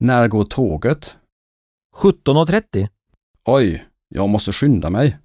När går tåget? 17.30. Oj, jag måste skynda mig.